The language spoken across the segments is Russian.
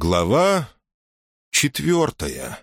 Глава четвертая.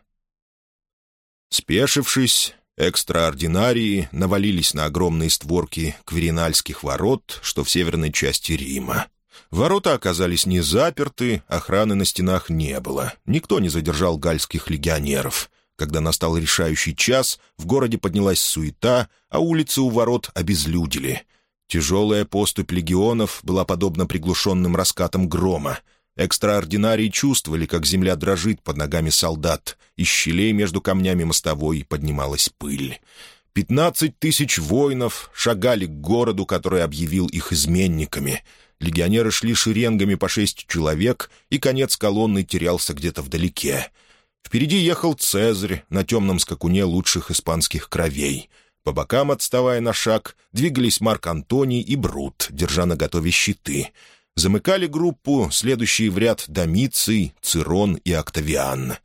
Спешившись, экстраординарии навалились на огромные створки кверинальских ворот, что в северной части Рима. Ворота оказались не заперты, охраны на стенах не было. Никто не задержал гальских легионеров. Когда настал решающий час, в городе поднялась суета, а улицы у ворот обезлюдили. Тяжелая поступь легионов была подобна приглушенным раскатам грома — Экстраординарии чувствовали, как земля дрожит под ногами солдат. Из щелей между камнями мостовой поднималась пыль. Пятнадцать тысяч воинов шагали к городу, который объявил их изменниками. Легионеры шли шеренгами по шесть человек, и конец колонны терялся где-то вдалеке. Впереди ехал Цезарь на темном скакуне лучших испанских кровей. По бокам, отставая на шаг, двигались Марк Антоний и Брут, держа на готове щиты — Замыкали группу следующие в ряд Домиций, Цирон и Октавиан.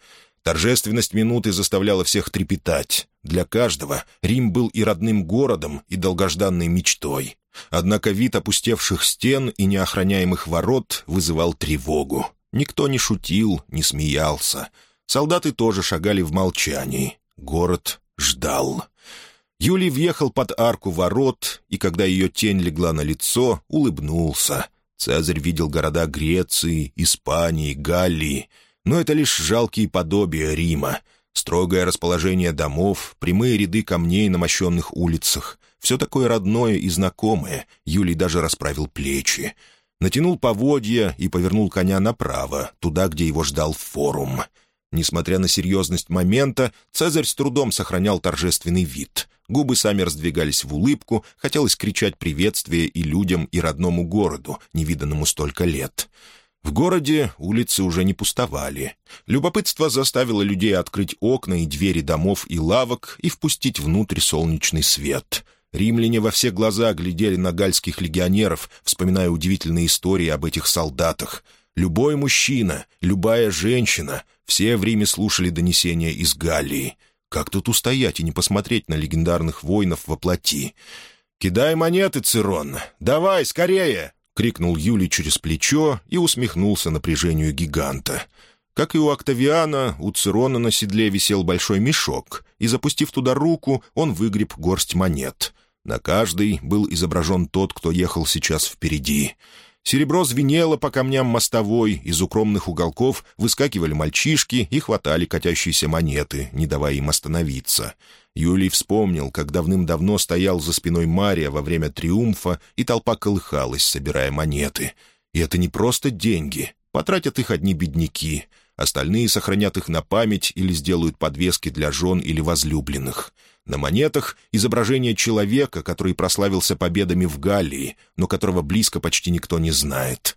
Торжественность минуты заставляла всех трепетать. Для каждого Рим был и родным городом, и долгожданной мечтой. Однако вид опустевших стен и неохраняемых ворот вызывал тревогу. Никто не шутил, не смеялся. Солдаты тоже шагали в молчании. Город ждал. Юлий въехал под арку ворот, и когда ее тень легла на лицо, улыбнулся — Цезарь видел города Греции, Испании, Галлии, но это лишь жалкие подобия Рима. Строгое расположение домов, прямые ряды камней на мощенных улицах. Все такое родное и знакомое. Юлий даже расправил плечи. Натянул поводья и повернул коня направо, туда, где его ждал форум. Несмотря на серьезность момента, Цезарь с трудом сохранял торжественный вид. Губы сами раздвигались в улыбку, хотелось кричать приветствие и людям, и родному городу, невиданному столько лет. В городе улицы уже не пустовали. Любопытство заставило людей открыть окна и двери домов и лавок и впустить внутрь солнечный свет. Римляне во все глаза глядели на гальских легионеров, вспоминая удивительные истории об этих солдатах. Любой мужчина, любая женщина — все в Риме слушали донесения из Галлии — как тут устоять и не посмотреть на легендарных воинов во плоти? «Кидай монеты, Цирон! Давай, скорее!» — крикнул Юлий через плечо и усмехнулся напряжению гиганта. Как и у Октавиана, у Цирона на седле висел большой мешок, и, запустив туда руку, он выгреб горсть монет. На каждой был изображен тот, кто ехал сейчас впереди — Серебро звенело по камням мостовой, из укромных уголков выскакивали мальчишки и хватали катящиеся монеты, не давая им остановиться. Юлий вспомнил, как давным-давно стоял за спиной Мария во время триумфа, и толпа колыхалась, собирая монеты. И это не просто деньги. Потратят их одни бедняки. Остальные сохранят их на память или сделают подвески для жен или возлюбленных. На монетах изображение человека, который прославился победами в Галлии, но которого близко почти никто не знает.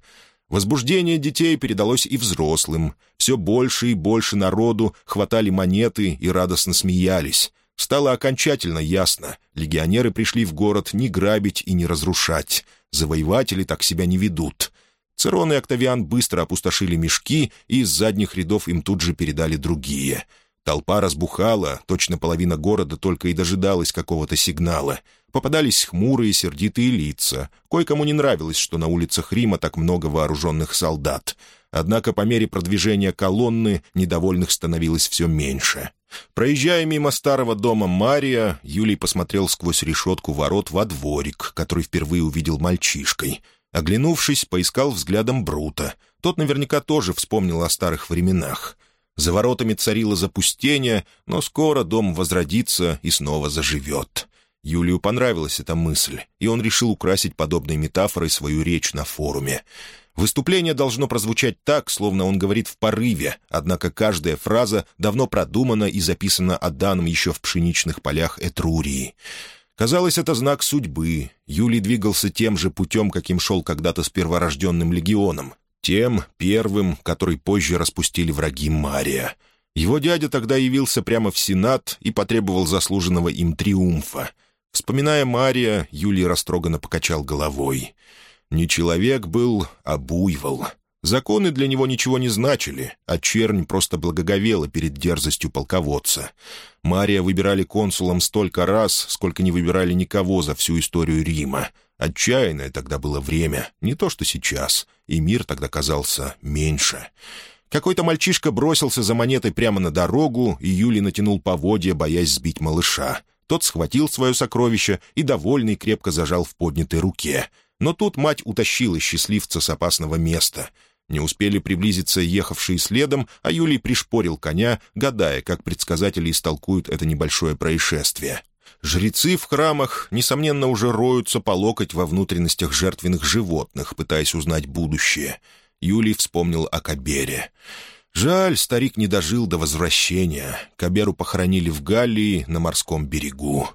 Возбуждение детей передалось и взрослым. Все больше и больше народу хватали монеты и радостно смеялись. Стало окончательно ясно. Легионеры пришли в город не грабить и не разрушать. Завоеватели так себя не ведут. Цирон и Октавиан быстро опустошили мешки, и из задних рядов им тут же передали другие — Толпа разбухала, точно половина города только и дожидалась какого-то сигнала. Попадались хмурые, сердитые лица. Кое-кому не нравилось, что на улицах Рима так много вооруженных солдат. Однако по мере продвижения колонны недовольных становилось все меньше. Проезжая мимо старого дома Мария, Юлий посмотрел сквозь решетку ворот во дворик, который впервые увидел мальчишкой. Оглянувшись, поискал взглядом Брута. Тот наверняка тоже вспомнил о старых временах. За воротами царило запустение, но скоро дом возродится и снова заживет. Юлию понравилась эта мысль, и он решил украсить подобной метафорой свою речь на форуме. Выступление должно прозвучать так, словно он говорит в порыве, однако каждая фраза давно продумана и записана Аданом еще в пшеничных полях Этрурии. Казалось, это знак судьбы. Юлий двигался тем же путем, каким шел когда-то с перворожденным легионом, тем первым, который позже распустили враги Мария. Его дядя тогда явился прямо в Сенат и потребовал заслуженного им триумфа. Вспоминая Мария, Юлий растроганно покачал головой. Не человек был, а буйвол. Законы для него ничего не значили, а чернь просто благоговела перед дерзостью полководца. Мария выбирали консулом столько раз, сколько не выбирали никого за всю историю Рима. Отчаянное тогда было время, не то что сейчас, и мир тогда казался меньше. Какой-то мальчишка бросился за монетой прямо на дорогу, и Юлий натянул поводья, боясь сбить малыша. Тот схватил свое сокровище и, довольный, крепко зажал в поднятой руке. Но тут мать утащила счастливца с опасного места. Не успели приблизиться ехавшие следом, а Юлий пришпорил коня, гадая, как предсказатели истолкуют это небольшое происшествие. Жрецы в храмах, несомненно, уже роются по локоть во внутренностях жертвенных животных, пытаясь узнать будущее. Юлий вспомнил о Кабере. Жаль, старик не дожил до возвращения. Каберу похоронили в Галлии на морском берегу.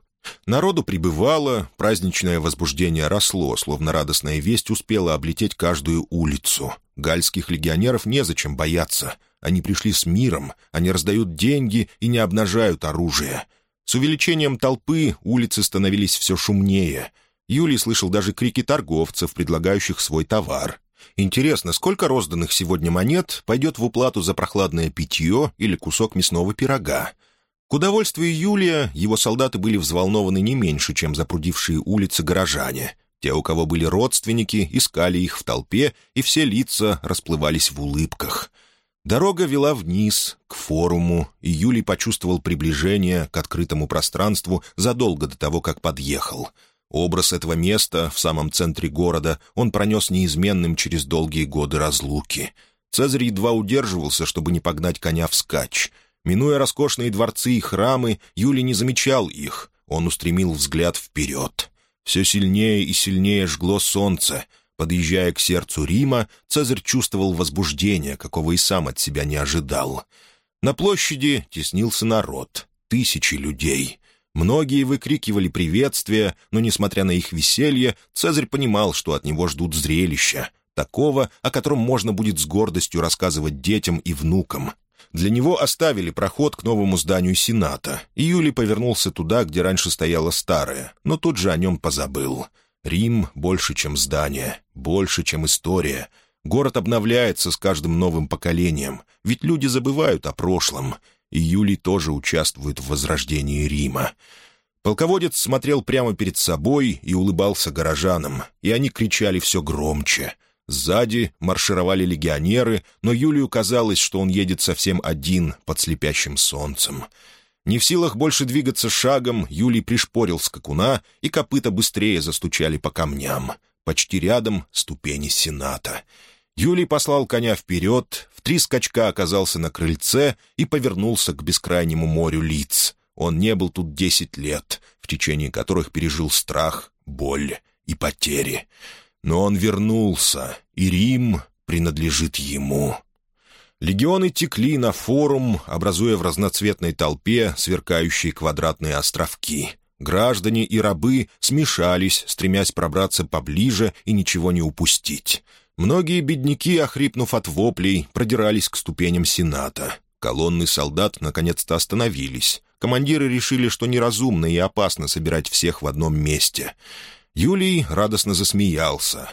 Народу прибывало, праздничное возбуждение росло, словно радостная весть успела облететь каждую улицу. Гальских легионеров незачем бояться. Они пришли с миром, они раздают деньги и не обнажают оружие. С увеличением толпы улицы становились все шумнее. Юлий слышал даже крики торговцев, предлагающих свой товар. Интересно, сколько розданных сегодня монет пойдет в уплату за прохладное питье или кусок мясного пирога? К удовольствию Юлия его солдаты были взволнованы не меньше, чем запрудившие улицы горожане. Те, у кого были родственники, искали их в толпе, и все лица расплывались в улыбках. Дорога вела вниз, к форуму, и Юлий почувствовал приближение к открытому пространству задолго до того, как подъехал — Образ этого места в самом центре города он пронес неизменным через долгие годы разлуки. Цезарь едва удерживался, чтобы не погнать коня вскачь. Минуя роскошные дворцы и храмы, Юлий не замечал их. Он устремил взгляд вперед. Все сильнее и сильнее жгло солнце. Подъезжая к сердцу Рима, Цезарь чувствовал возбуждение, какого и сам от себя не ожидал. На площади теснился народ. Тысячи людей. Многие выкрикивали приветствия, но, несмотря на их веселье, Цезарь понимал, что от него ждут зрелища, такого, о котором можно будет с гордостью рассказывать детям и внукам. Для него оставили проход к новому зданию Сената, и Юлий повернулся туда, где раньше стояло старое, но тут же о нем позабыл. Рим больше, чем здание, больше, чем история. Город обновляется с каждым новым поколением, ведь люди забывают о прошлом — и Юлий тоже участвует в возрождении Рима. Полководец смотрел прямо перед собой и улыбался горожанам, и они кричали все громче. Сзади маршировали легионеры, но Юлию казалось, что он едет совсем один под слепящим солнцем. Не в силах больше двигаться шагом, Юлий пришпорил скакуна, и копыта быстрее застучали по камням. Почти рядом ступени Сената — Юлий послал коня вперед, в три скачка оказался на крыльце и повернулся к бескрайнему морю лиц. Он не был тут десять лет, в течение которых пережил страх, боль и потери. Но он вернулся, и Рим принадлежит ему. Легионы текли на форум, образуя в разноцветной толпе сверкающие квадратные островки. Граждане и рабы смешались, стремясь пробраться поближе и ничего не упустить. Многие бедняки, охрипнув от воплей, продирались к ступеням Сената. Колонны солдат наконец-то остановились. Командиры решили, что неразумно и опасно собирать всех в одном месте. Юлий радостно засмеялся.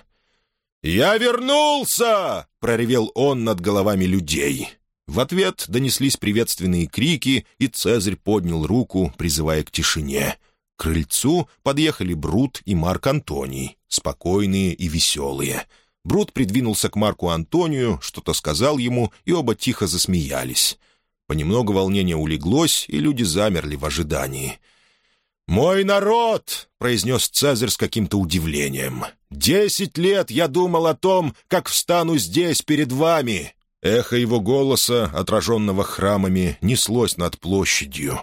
«Я вернулся!» — проревел он над головами людей. В ответ донеслись приветственные крики, и Цезарь поднял руку, призывая к тишине. К крыльцу подъехали Брут и Марк Антоний, спокойные и веселые — Брут придвинулся к Марку Антонию, что-то сказал ему, и оба тихо засмеялись. Понемногу волнение улеглось, и люди замерли в ожидании. «Мой народ!» — произнес Цезарь с каким-то удивлением. «Десять лет я думал о том, как встану здесь перед вами!» Эхо его голоса, отраженного храмами, неслось над площадью.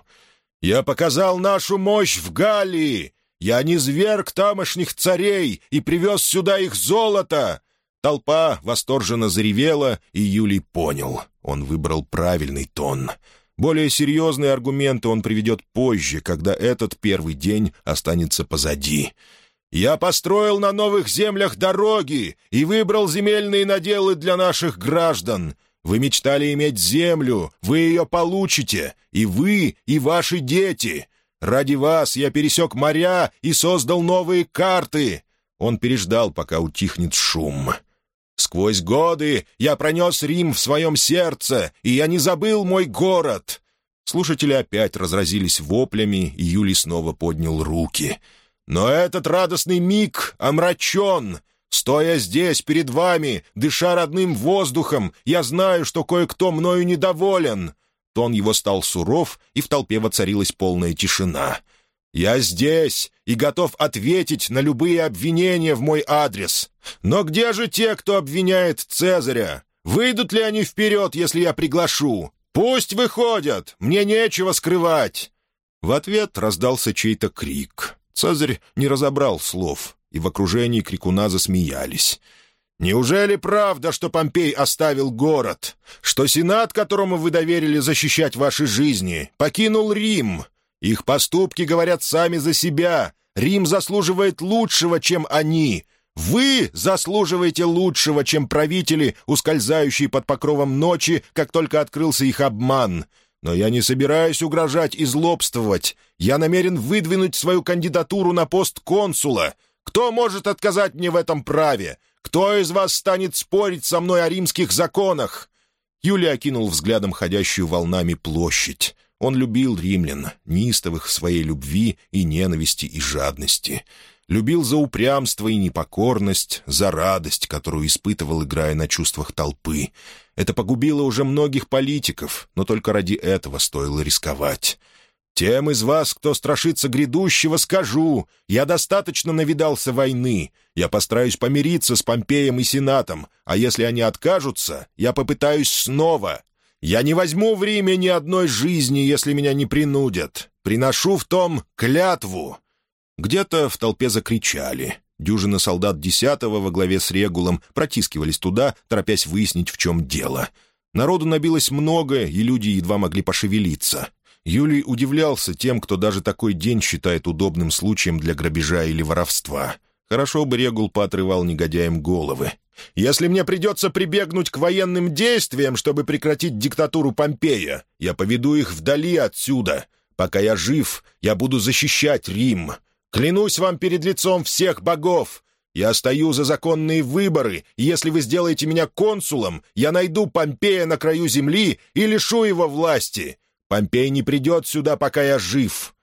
«Я показал нашу мощь в Галлии! Я низверг тамошних царей и привез сюда их золото! Толпа восторженно заревела, и Юлий понял. Он выбрал правильный тон. Более серьезные аргументы он приведет позже, когда этот первый день останется позади. «Я построил на новых землях дороги и выбрал земельные наделы для наших граждан. Вы мечтали иметь землю, вы ее получите, и вы, и ваши дети. Ради вас я пересек моря и создал новые карты». Он переждал, пока утихнет шум. Сквозь годы я пронес Рим в своем сердце, и я не забыл мой город!» Слушатели опять разразились воплями, и Юлий снова поднял руки. «Но этот радостный миг омрачен. Стоя здесь, перед вами, дыша родным воздухом, я знаю, что кое-кто мною недоволен». Тон его стал суров, и в толпе воцарилась полная тишина. «Я здесь и готов ответить на любые обвинения в мой адрес. Но где же те, кто обвиняет Цезаря? Выйдут ли они вперед, если я приглашу? Пусть выходят, мне нечего скрывать!» В ответ раздался чей-то крик. Цезарь не разобрал слов, и в окружении крикуна засмеялись. «Неужели правда, что Помпей оставил город? Что Сенат, которому вы доверили защищать ваши жизни, покинул Рим? Их поступки говорят сами за себя. Рим заслуживает лучшего, чем они. Вы заслуживаете лучшего, чем правители, ускользающие под покровом ночи, как только открылся их обман. Но я не собираюсь угрожать и злобствовать. Я намерен выдвинуть свою кандидатуру на пост консула. Кто может отказать мне в этом праве? Кто из вас станет спорить со мной о римских законах?» Юлия окинул взглядом ходящую волнами площадь. Он любил римлян, неистовых в своей любви и ненависти и жадности. Любил за упрямство и непокорность, за радость, которую испытывал, играя на чувствах толпы. Это погубило уже многих политиков, но только ради этого стоило рисковать. «Тем из вас, кто страшится грядущего, скажу, я достаточно навидался войны. Я постараюсь помириться с Помпеем и Сенатом, а если они откажутся, я попытаюсь снова. Я не возьму в ни одной жизни, если меня не принудят. Приношу в том клятву». Где-то в толпе закричали. Дюжина солдат десятого во главе с Регулом протискивались туда, торопясь выяснить, в чем дело. Народу набилось много, и люди едва могли пошевелиться. Юлий удивлялся тем, кто даже такой день считает удобным случаем для грабежа или воровства. Хорошо бы Регул поотрывал негодяям головы. «Если мне придется прибегнуть к военным действиям, чтобы прекратить диктатуру Помпея, я поведу их вдали отсюда. Пока я жив, я буду защищать Рим. Клянусь вам перед лицом всех богов, я стою за законные выборы, и если вы сделаете меня консулом, я найду Помпея на краю земли и лишу его власти. Помпей не придет сюда, пока я жив».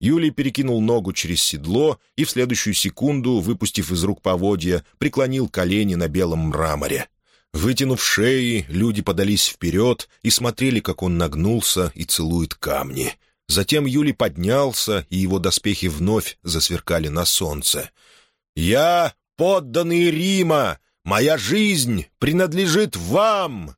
Юлий перекинул ногу через седло и в следующую секунду, выпустив из рук поводья, преклонил колени на белом мраморе. Вытянув шеи, люди подались вперед и смотрели, как он нагнулся и целует камни. Затем Юлий поднялся, и его доспехи вновь засверкали на солнце. «Я подданный Рима! Моя жизнь принадлежит вам!»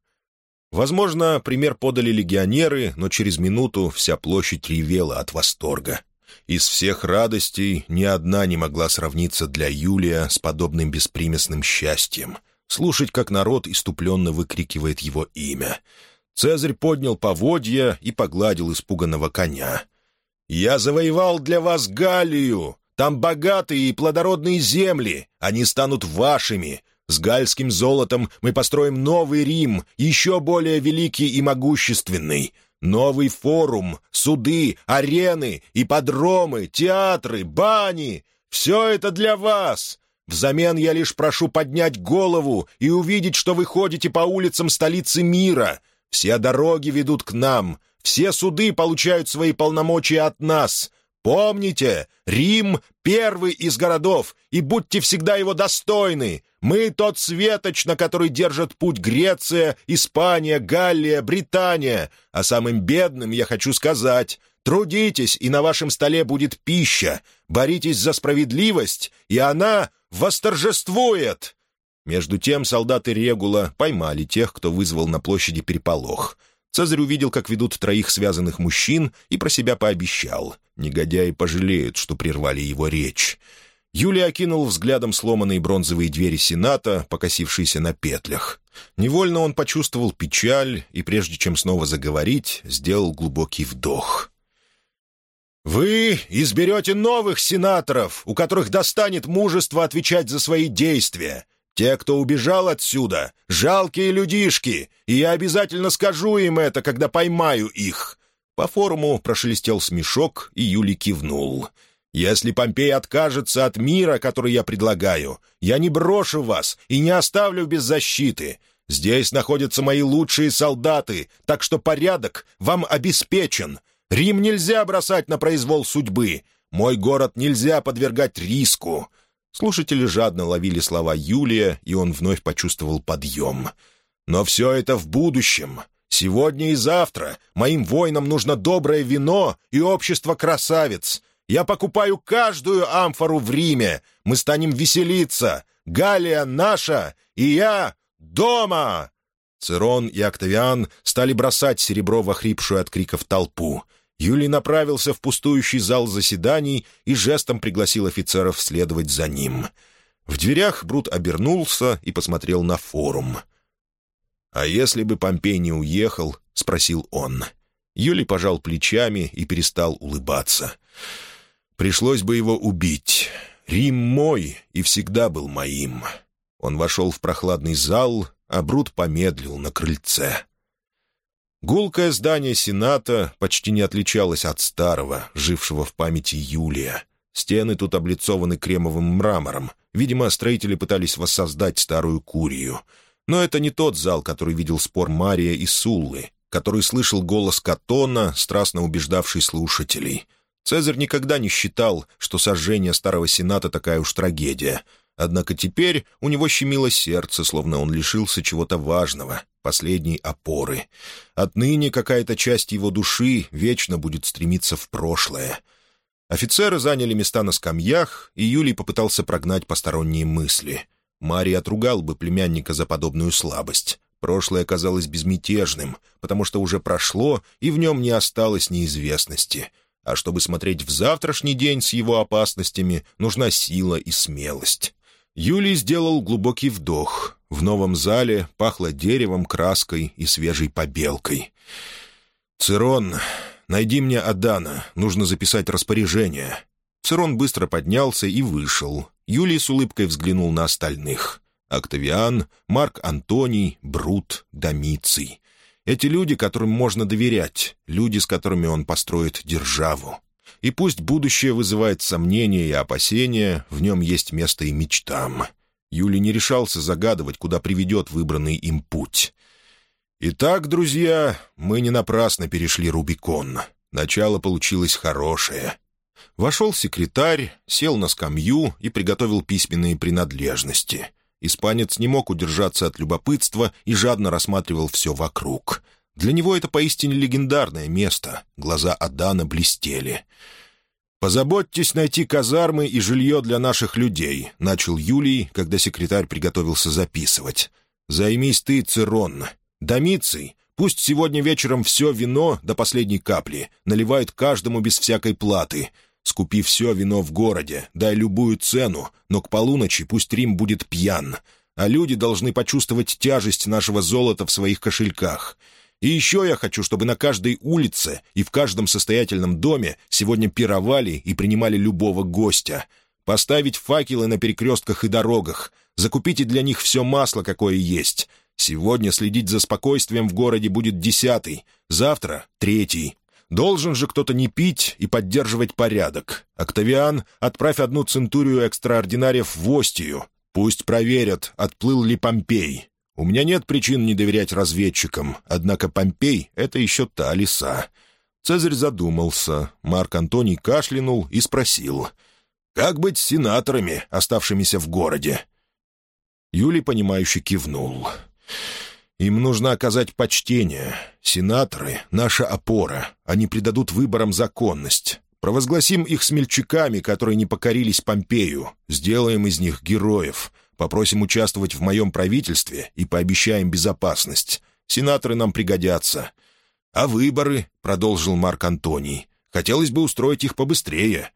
Возможно, пример подали легионеры, но через минуту вся площадь ревела от восторга. Из всех радостей ни одна не могла сравниться для Юлия с подобным беспримесным счастьем. Слушать, как народ иступленно выкрикивает его имя — Цезарь поднял поводья и погладил испуганного коня. «Я завоевал для вас Галлию. Там богатые и плодородные земли. Они станут вашими. С гальским золотом мы построим новый Рим, еще более великий и могущественный. Новый форум, суды, арены, ипподромы, театры, бани. Все это для вас. Взамен я лишь прошу поднять голову и увидеть, что вы ходите по улицам столицы мира. Все дороги ведут к нам, все суды получают свои полномочия от нас. Помните, Рим — первый из городов, и будьте всегда его достойны. Мы тот светоч, на который держат путь Греция, Испания, Галлия, Британия. А самым бедным я хочу сказать — трудитесь, и на вашем столе будет пища. Боритесь за справедливость, и она восторжествует. Между тем солдаты Регула поймали тех, кто вызвал на площади переполох. Цезарь увидел, как ведут троих связанных мужчин, и про себя пообещал. Негодяи пожалеют, что прервали его речь. Юлия окинул взглядом сломанные бронзовые двери Сената, покосившиеся на петлях. Невольно он почувствовал печаль и, прежде чем снова заговорить, сделал глубокий вдох. «Вы изберете новых сенаторов, у которых достанет мужество отвечать за свои действия. Те, кто убежал отсюда, жалкие людишки, и я обязательно скажу им это, когда поймаю их». По форуму прошелестел смешок, и Юли кивнул. «Если Помпей откажется от мира, который я предлагаю, я не брошу вас и не оставлю без защиты. Здесь находятся мои лучшие солдаты, так что порядок вам обеспечен. Рим нельзя бросать на произвол судьбы. Мой город нельзя подвергать риску. Слушатели жадно ловили слова Юлия, и он вновь почувствовал подъем. «Но все это в будущем. Сегодня и завтра моим воинам нужно доброе вино и общество красавиц. Я покупаю каждую амфору в Риме. Мы станем веселиться. Галия наша, и я дома!» Цирон и Октавиан стали бросать серебро в охрипшую от криков толпу. Юлий направился в пустующий зал заседаний и жестом пригласил офицеров следовать за ним. В дверях Брут обернулся и посмотрел на форум. «А если бы Помпей не уехал?» — спросил он. Юлий пожал плечами и перестал улыбаться. «Пришлось бы его убить. Рим мой и всегда был моим». Он вошел в прохладный зал, а Брут помедлил на крыльце. Гулкое здание Сената почти не отличалось от старого, жившего в памяти Юлия. Стены тут облицованы кремовым мрамором. Видимо, строители пытались воссоздать старую Курию. Но это не тот зал, который видел спор Мария и Суллы, который слышал голос Катона, страстно убеждавший слушателей. Цезарь никогда не считал, что сожжение Старого Сената такая уж трагедия. Однако теперь у него щемило сердце, словно он лишился чего-то важного, последней опоры. Отныне какая-то часть его души вечно будет стремиться в прошлое. Офицеры заняли места на скамьях, и Юлий попытался прогнать посторонние мысли. Марий отругал бы племянника за подобную слабость. Прошлое казалось безмятежным, потому что уже прошло, и в нем не осталось неизвестности. А чтобы смотреть в завтрашний день с его опасностями, нужна сила и смелость. Юлий сделал глубокий вдох. В новом зале пахло деревом, краской и свежей побелкой. «Цирон, найди мне Адана, нужно записать распоряжение». Цирон быстро поднялся и вышел. Юлий с улыбкой взглянул на остальных. Октавиан, Марк Антоний, Брут, Домиций. Эти люди, которым можно доверять, люди, с которыми он построит державу. И пусть будущее вызывает сомнения и опасения, в нем есть место и мечтам. Юлий не решался загадывать, куда приведет выбранный им путь. «Итак, друзья, мы не напрасно перешли Рубикон. Начало получилось хорошее». Вошел секретарь, сел на скамью и приготовил письменные принадлежности. Испанец не мог удержаться от любопытства и жадно рассматривал все вокруг — для него это поистине легендарное место. Глаза Адана блестели. «Позаботьтесь найти казармы и жилье для наших людей», — начал Юлий, когда секретарь приготовился записывать. «Займись ты, Цирон. Домиций, пусть сегодня вечером все вино до последней капли наливают каждому без всякой платы. Скупи все вино в городе, дай любую цену, но к полуночи пусть Рим будет пьян, а люди должны почувствовать тяжесть нашего золота в своих кошельках». И еще я хочу, чтобы на каждой улице и в каждом состоятельном доме сегодня пировали и принимали любого гостя. Поставить факелы на перекрестках и дорогах. Закупите для них все масло, какое есть. Сегодня следить за спокойствием в городе будет десятый, завтра — третий. Должен же кто-то не пить и поддерживать порядок. Октавиан, отправь одну центурию экстраординариев в Остию. Пусть проверят, отплыл ли Помпей. У меня нет причин не доверять разведчикам, однако Помпей — это еще та лиса». Цезарь задумался. Марк Антоний кашлянул и спросил. «Как быть с сенаторами, оставшимися в городе?» Юлий, понимающе кивнул. «Им нужно оказать почтение. Сенаторы — наша опора. Они придадут выборам законность. Провозгласим их смельчаками, которые не покорились Помпею. Сделаем из них героев. Попросим участвовать в моем правительстве и пообещаем безопасность. Сенаторы нам пригодятся. А выборы, — продолжил Марк Антоний, — хотелось бы устроить их побыстрее.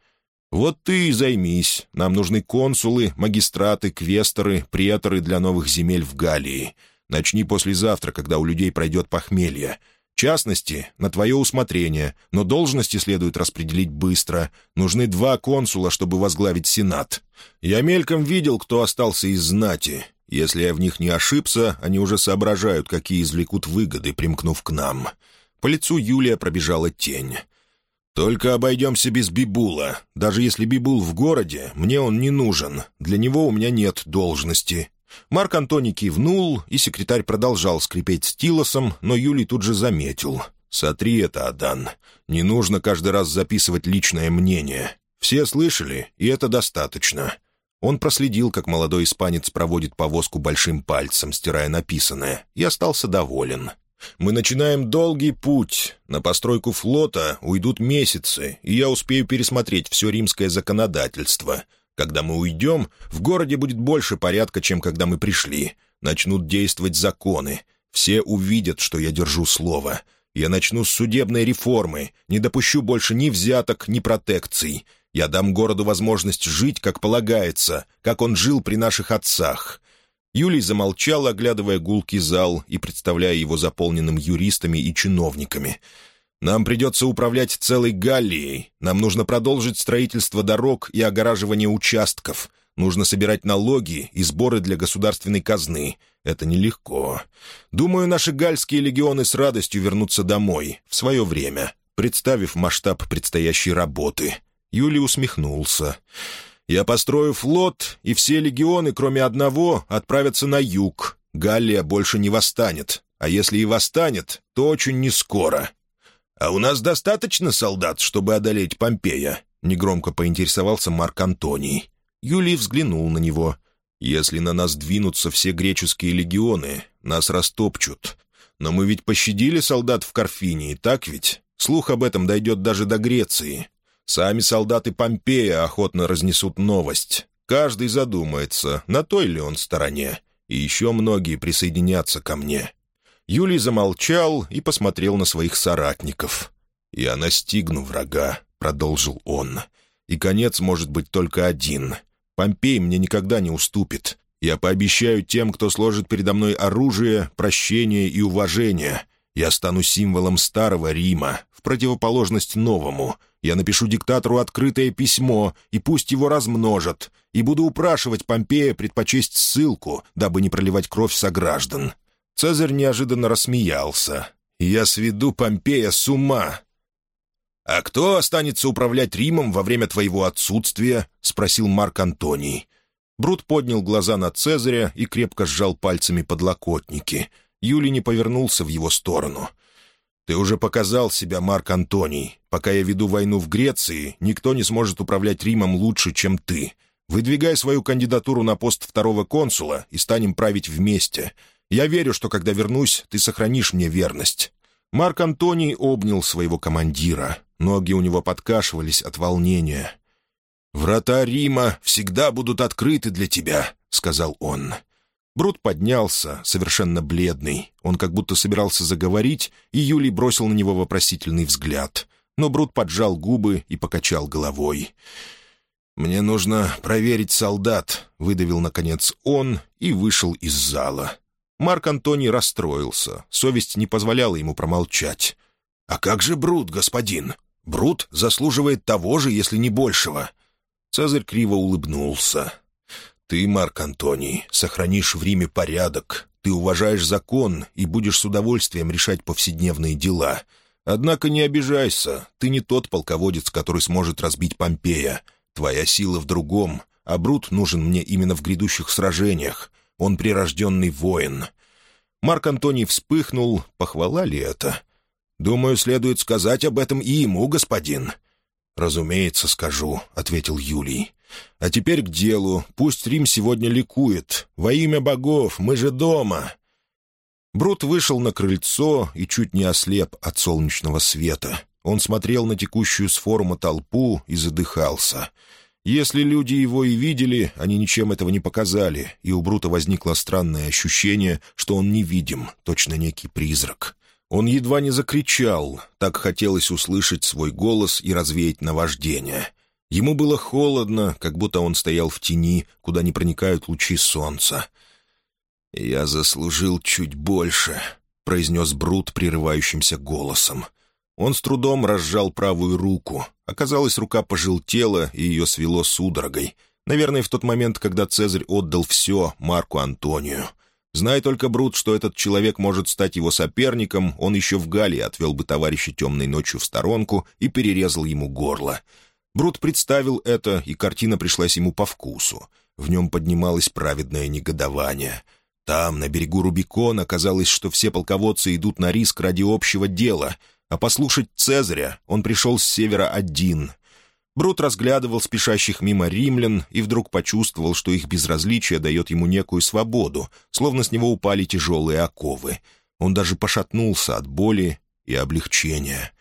Вот ты и займись. Нам нужны консулы, магистраты, квесторы, преторы для новых земель в Галлии. Начни послезавтра, когда у людей пройдет похмелье. Частности, на твое усмотрение, но должности следует распределить быстро. Нужны два консула, чтобы возглавить Сенат. Я мельком видел, кто остался из знати. Если я в них не ошибся, они уже соображают, какие извлекут выгоды, примкнув к нам. По лицу Юлия пробежала тень. «Только обойдемся без Бибула. Даже если Бибул в городе, мне он не нужен. Для него у меня нет должности. Марк Антоний кивнул, и секретарь продолжал скрипеть стилосом, но Юлий тут же заметил. «Сотри это, Адан. Не нужно каждый раз записывать личное мнение. Все слышали, и это достаточно». Он проследил, как молодой испанец проводит повозку большим пальцем, стирая написанное, и остался доволен. «Мы начинаем долгий путь. На постройку флота уйдут месяцы, и я успею пересмотреть все римское законодательство. Когда мы уйдем, в городе будет больше порядка, чем когда мы пришли. Начнут действовать законы. Все увидят, что я держу слово. Я начну с судебной реформы, не допущу больше ни взяток, ни протекций. Я дам городу возможность жить, как полагается, как он жил при наших отцах». Юлий замолчал, оглядывая гулкий зал и представляя его заполненным юристами и чиновниками. «Нам придется управлять целой Галлией. Нам нужно продолжить строительство дорог и огораживание участков. Нужно собирать налоги и сборы для государственной казны. Это нелегко. Думаю, наши гальские легионы с радостью вернутся домой, в свое время, представив масштаб предстоящей работы. Юлий усмехнулся. «Я построю флот, и все легионы, кроме одного, отправятся на юг. Галлия больше не восстанет. А если и восстанет, то очень нескоро. А у нас достаточно солдат, чтобы одолеть Помпея?» — негромко поинтересовался Марк Антоний. Юлий взглянул на него. «Если на нас двинутся все греческие легионы, нас растопчут. Но мы ведь пощадили солдат в Карфинии, так ведь? Слух об этом дойдет даже до Греции. Сами солдаты Помпея охотно разнесут новость. Каждый задумается, на той ли он стороне. И еще многие присоединятся ко мне». Юлий замолчал и посмотрел на своих соратников. «Я настигну врага», — продолжил он. «И конец может быть только один. Помпей мне никогда не уступит. Я пообещаю тем, кто сложит передо мной оружие, прощение и уважение. Я стану символом старого Рима, в противоположность новому. Я напишу диктатору открытое письмо, и пусть его размножат, и буду упрашивать Помпея предпочесть ссылку, дабы не проливать кровь сограждан». Цезарь неожиданно рассмеялся. «Я сведу Помпея с ума!» «А кто останется управлять Римом во время твоего отсутствия?» — спросил Марк Антоний. Брут поднял глаза на Цезаря и крепко сжал пальцами подлокотники. Юлий не повернулся в его сторону. «Ты уже показал себя, Марк Антоний. Пока я веду войну в Греции, никто не сможет управлять Римом лучше, чем ты. Выдвигай свою кандидатуру на пост второго консула и станем править вместе. Я верю, что когда вернусь, ты сохранишь мне верность». Марк Антоний обнял своего командира. Ноги у него подкашивались от волнения. «Врата Рима всегда будут открыты для тебя», — сказал он. Брут поднялся, совершенно бледный. Он как будто собирался заговорить, и Юлий бросил на него вопросительный взгляд. Но Брут поджал губы и покачал головой. «Мне нужно проверить солдат», — выдавил, наконец, он и вышел из зала. Марк Антоний расстроился. Совесть не позволяла ему промолчать. «А как же Брут, господин? Брут заслуживает того же, если не большего». Цезарь криво улыбнулся. Ты, Марк Антоний, сохранишь в Риме порядок, ты уважаешь закон и будешь с удовольствием решать повседневные дела. Однако не обижайся, ты не тот полководец, который сможет разбить Помпея. Твоя сила в другом, а Брут нужен мне именно в грядущих сражениях. Он прирожденный воин». Марк Антоний вспыхнул, похвала ли это? «Думаю, следует сказать об этом и ему, господин». «Разумеется, скажу», — ответил Юлий. А теперь к делу. Пусть Рим сегодня ликует. Во имя богов, мы же дома!» Брут вышел на крыльцо и чуть не ослеп от солнечного света. Он смотрел на текущую с форума толпу и задыхался. Если люди его и видели, они ничем этого не показали, и у Брута возникло странное ощущение, что он невидим, точно некий призрак. Он едва не закричал, так хотелось услышать свой голос и развеять наваждение — Ему было холодно, как будто он стоял в тени, куда не проникают лучи солнца. «Я заслужил чуть больше», — произнес Брут прерывающимся голосом. Он с трудом разжал правую руку. Оказалось, рука пожелтела, и ее свело судорогой. Наверное, в тот момент, когда Цезарь отдал все Марку Антонию. Зная только Брут, что этот человек может стать его соперником, он еще в Галлии отвел бы товарища темной ночью в сторонку и перерезал ему горло. Брут представил это, и картина пришлась ему по вкусу. В нем поднималось праведное негодование. Там, на берегу Рубикона, казалось, что все полководцы идут на риск ради общего дела, а послушать Цезаря он пришел с севера один. Брут разглядывал спешащих мимо римлян и вдруг почувствовал, что их безразличие дает ему некую свободу, словно с него упали тяжелые оковы. Он даже пошатнулся от боли и облегчения.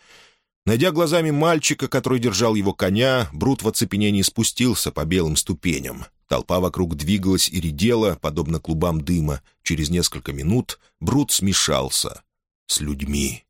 Найдя глазами мальчика, который держал его коня, Брут в оцепенении спустился по белым ступеням. Толпа вокруг двигалась и редела, подобно клубам дыма. Через несколько минут Брут смешался с людьми.